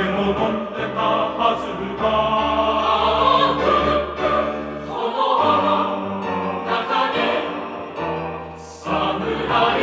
酒も飲んでたはなか」「この中で侍」